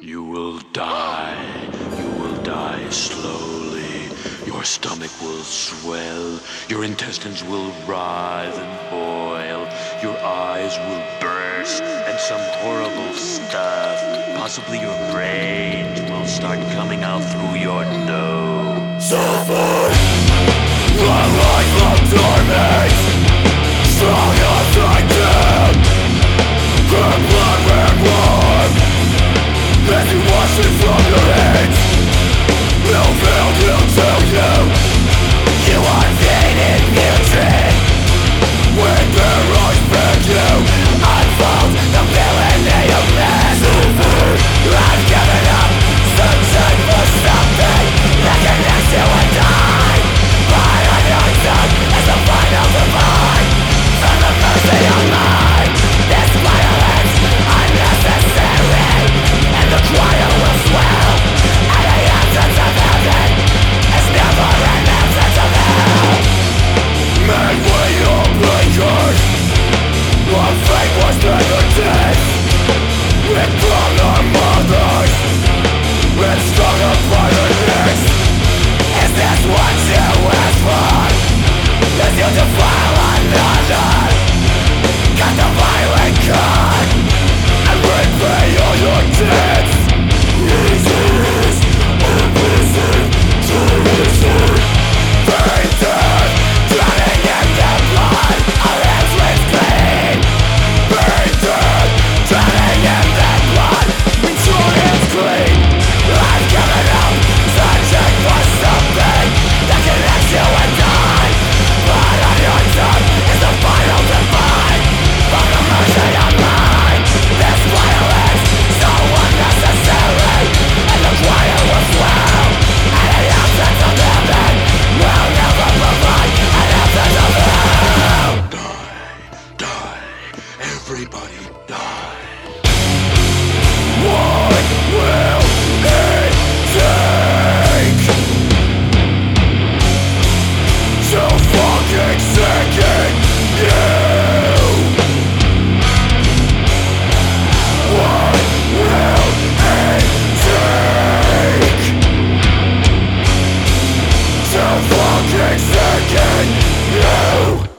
You will die. You will die slowly. Your stomach will swell. Your intestines will writhe and boil. Your eyes will burst. And some horrible stuff, possibly your brains, will start coming out through your nose. Suffer a life of torment Her blood everybody die. What will it take to fucking second you? What will it take to fucking second you?